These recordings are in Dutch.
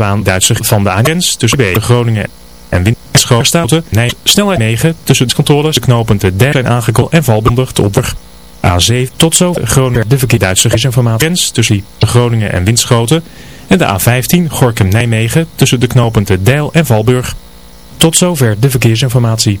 baan Duitse van de aangrens tussen B Groningen en Winschoten. Nee, snelheid 9 tussen de controles, de knooppunten de en aangekomen en valbondig te opweg. A7 tot zo Groningen de verkeer Duitse informatie tussen Groningen en Winschoten. En de A15 Gorkum-Nijmegen tussen de knooppunten Deil en Valburg. Tot zover de verkeersinformatie.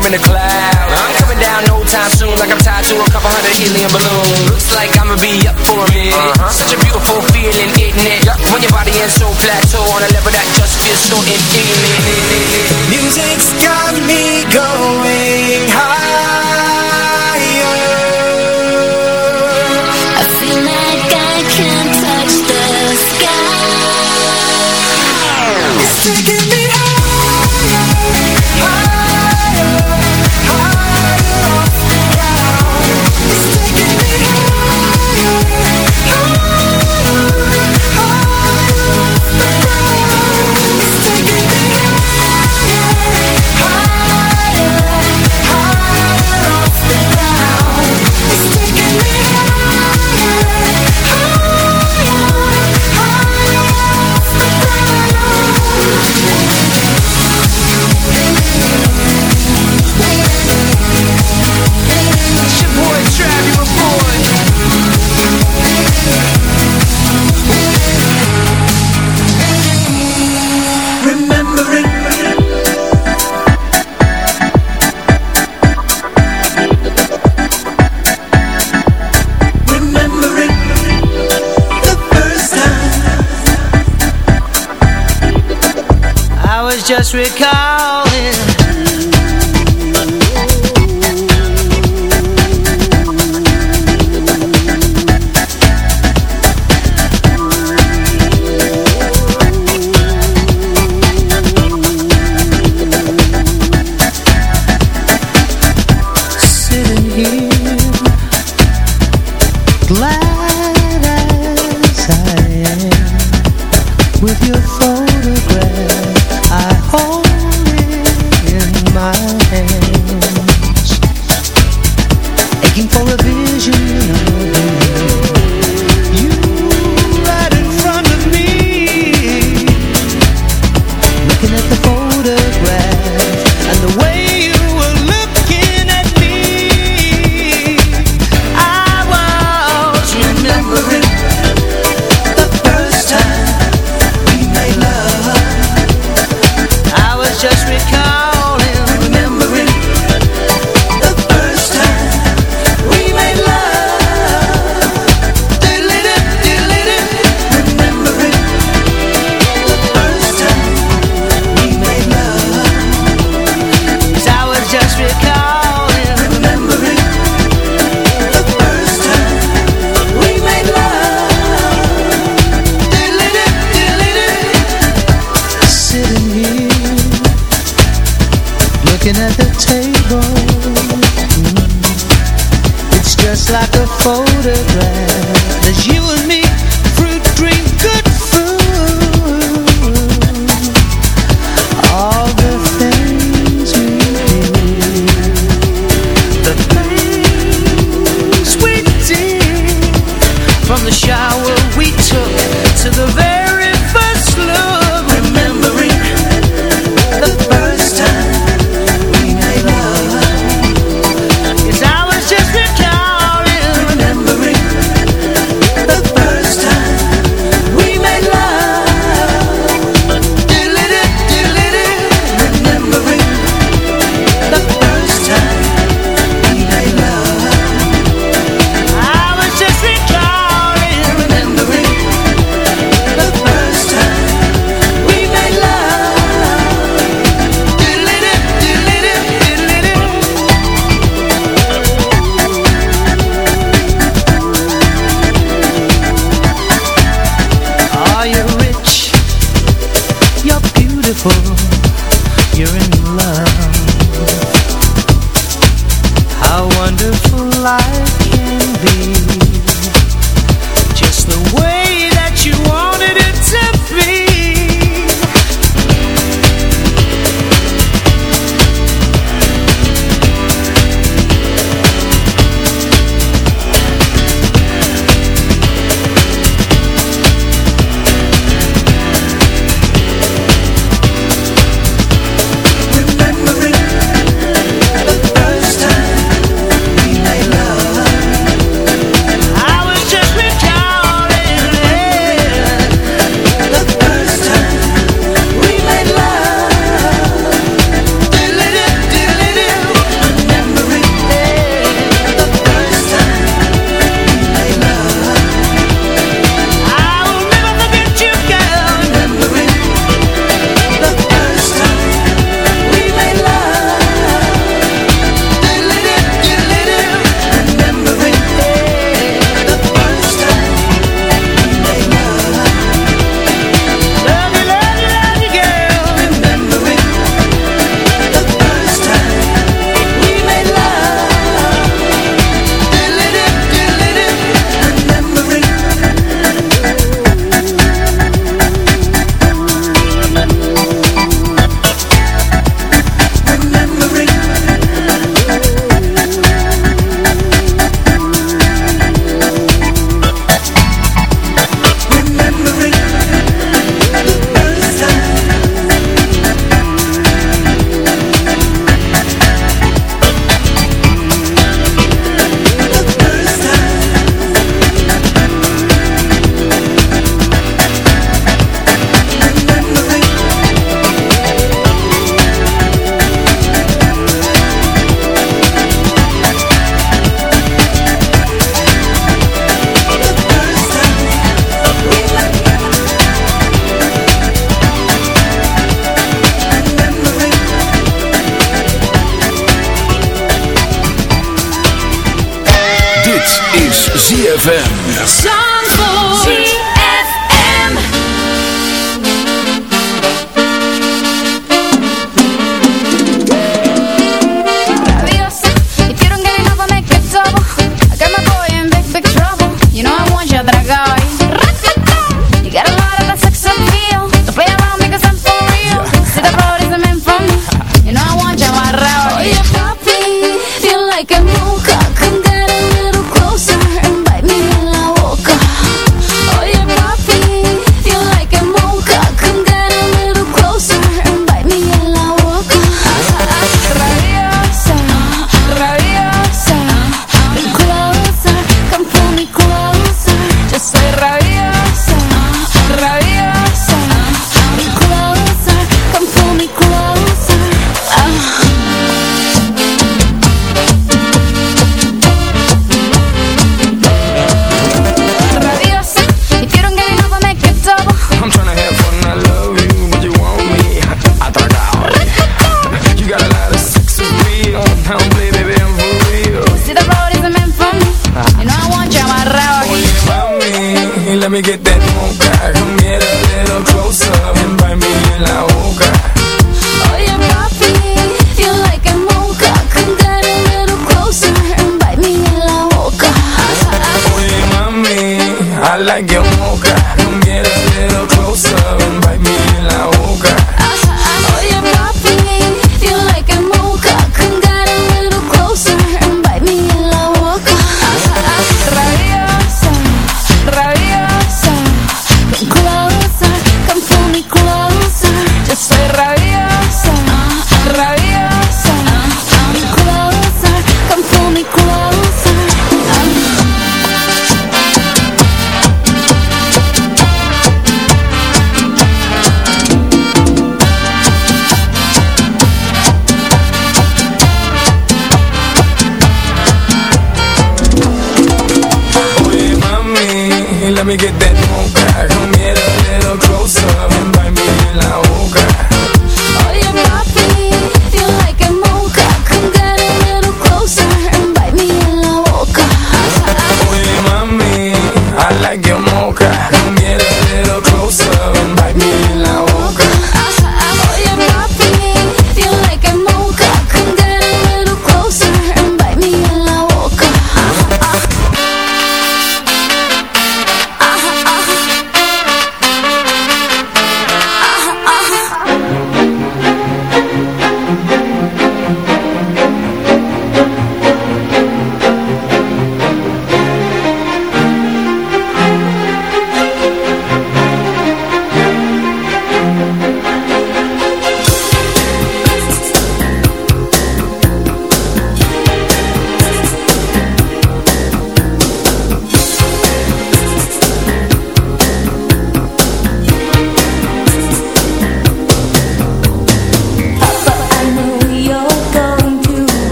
I'm in the cloud. I'm coming down no time soon Like I'm tied to a couple hundred helium balloons. Looks like I'ma be up for a minute. Uh -huh. Such a beautiful feeling, isn't it? Yep. When your body is so plateau On a level that just feels so infinite. Music's got me going higher. I feel like I can touch the sky. It's taking just recall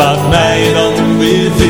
laat mij dan weer vinden.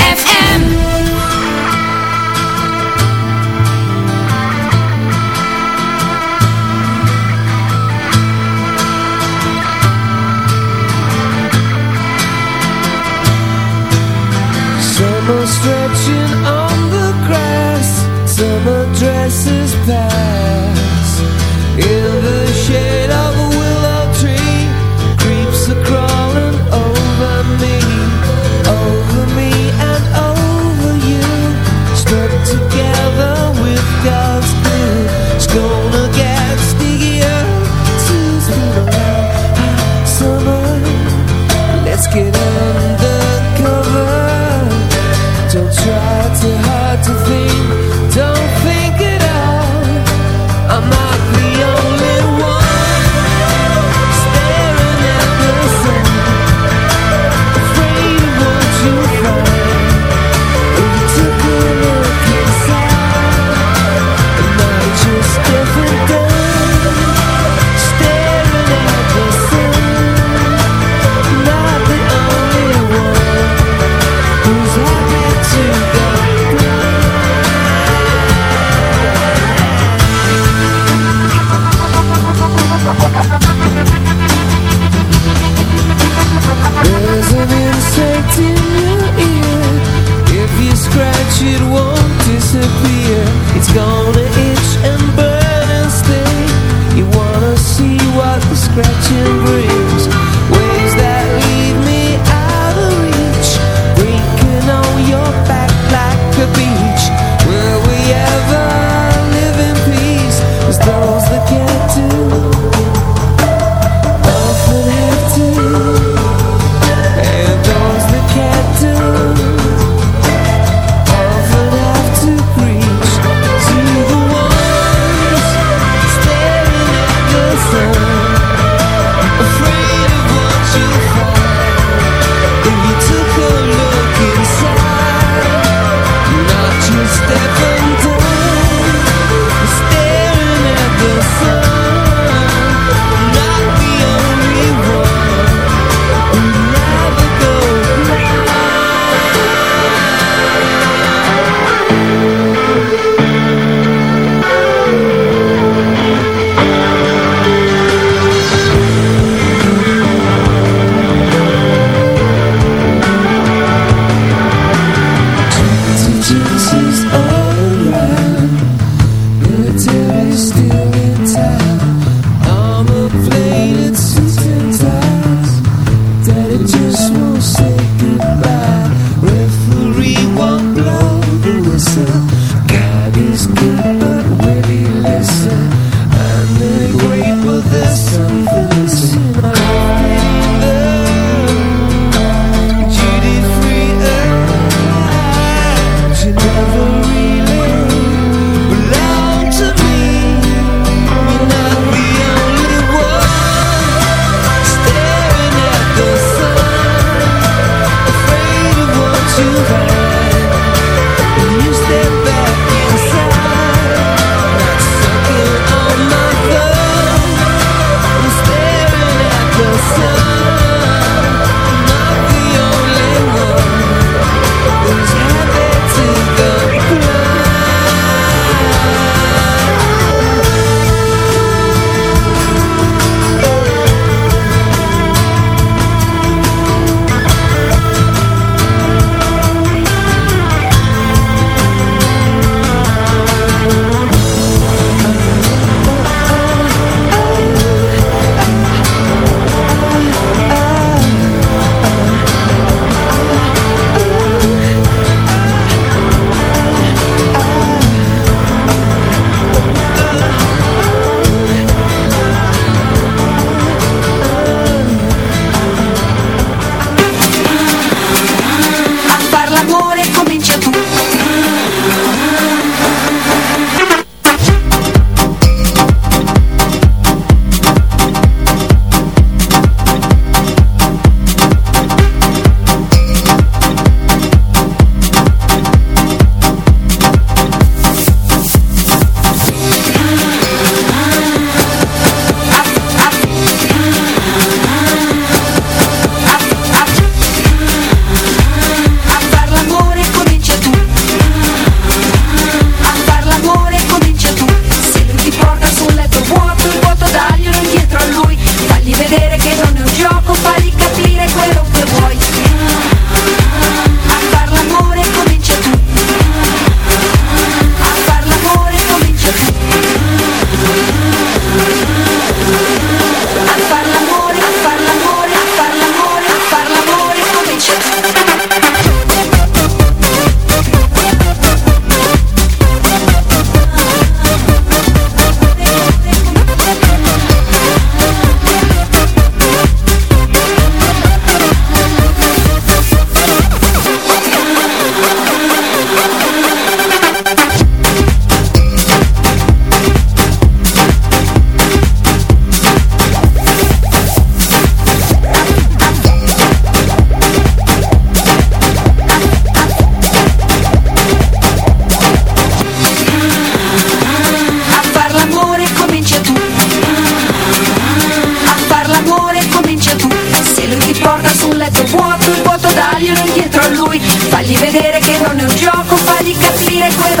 Che non è un gioco Fagli capire quello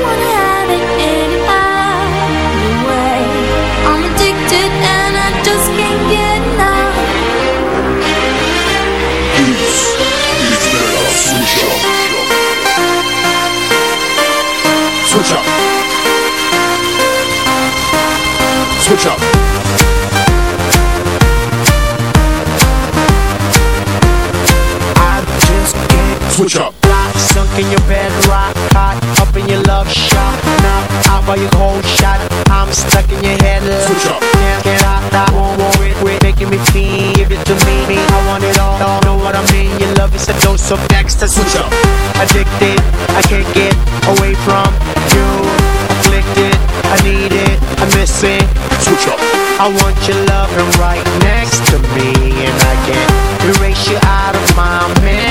Switch up. Lock, sunk in your bed, rock hot, up in your love shot. Knock out by your cold shot. I'm stuck in your head. Switch up. Can't get out, I won't worry. Quit making me feel. Give it to me. I want it all. all. Know what I mean? Your love is a dose of next. Switch up. Addicted, I can't get away from you. Afflicted, I need it, I miss it. Switch up. I want your loving right next to me, and I can't erase you out of my memory.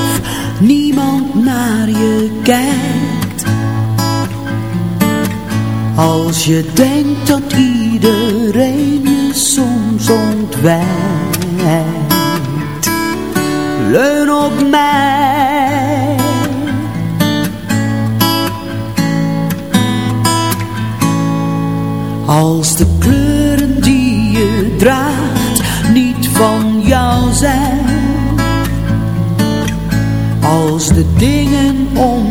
kijkt. Als je denkt dat iedereen je soms ontwijkt Leun op mij. Als de kleuren die je draagt niet van jou zijn Als de dingen om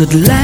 Als het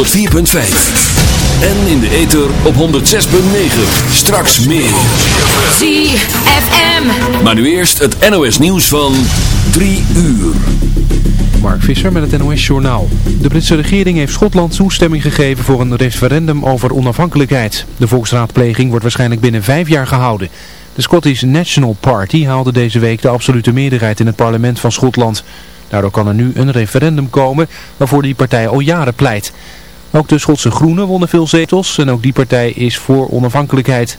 104.5. En in de ether op 106.9. Straks meer. ZFM. Maar nu eerst het NOS nieuws van 3 uur. Mark Visser met het NOS Journaal. De Britse regering heeft Schotland toestemming gegeven voor een referendum over onafhankelijkheid. De volksraadpleging wordt waarschijnlijk binnen vijf jaar gehouden. De Scottish National Party haalde deze week de absolute meerderheid in het parlement van Schotland. Daardoor kan er nu een referendum komen waarvoor die partij al jaren pleit. Ook de Schotse Groenen wonnen veel zetels en ook die partij is voor onafhankelijkheid.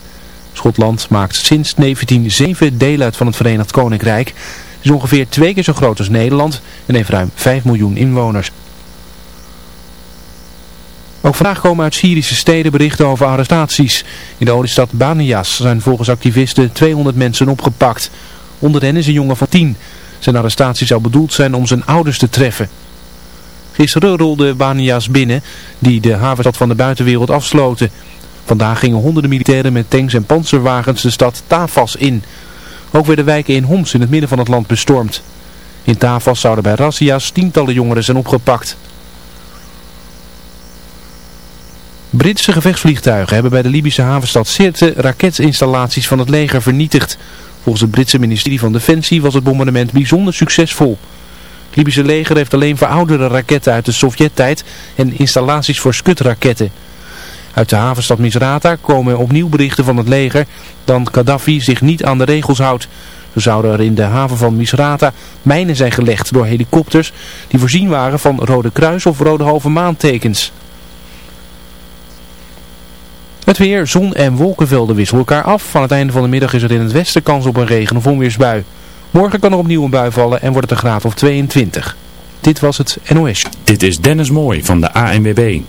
Schotland maakt sinds 1907 deel uit van het Verenigd Koninkrijk. Het is ongeveer twee keer zo groot als Nederland en heeft ruim 5 miljoen inwoners. Ook vandaag komen uit Syrische steden berichten over arrestaties. In de oliestad Banias zijn volgens activisten 200 mensen opgepakt. Onder hen is een jongen van 10. Zijn arrestatie zou bedoeld zijn om zijn ouders te treffen. Gisteren rolde Banias binnen, die de havenstad van de buitenwereld afsloten. Vandaag gingen honderden militairen met tanks en panzerwagens de stad Tafas in. Ook werden wijken in Homs in het midden van het land bestormd. In Tafas zouden bij razzia's tientallen jongeren zijn opgepakt. Britse gevechtsvliegtuigen hebben bij de Libische havenstad Sirte raketinstallaties van het leger vernietigd. Volgens het Britse ministerie van Defensie was het bombardement bijzonder succesvol. Het Libische leger heeft alleen verouderde raketten uit de Sovjet-tijd en installaties voor skutraketten. Uit de havenstad Misrata komen opnieuw berichten van het leger dat Gaddafi zich niet aan de regels houdt. Zo zouden er in de haven van Misrata mijnen zijn gelegd door helikopters die voorzien waren van rode kruis of rode halve maantekens. Het weer, zon en wolkenvelden wisselen elkaar af. Aan het einde van de middag is er in het westen kans op een regen- of onweersbui. Morgen kan er opnieuw een bui vallen en wordt het een graad of 22. Dit was het NOS. Dit is Dennis Mooij van de ANWB.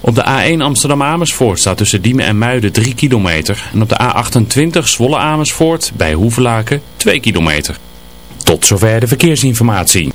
Op de A1 Amsterdam-Amersfoort staat tussen Diemen en Muiden 3 kilometer. En op de A28 Zwolle-Amersfoort bij Hoevelaken 2 kilometer. Tot zover de verkeersinformatie.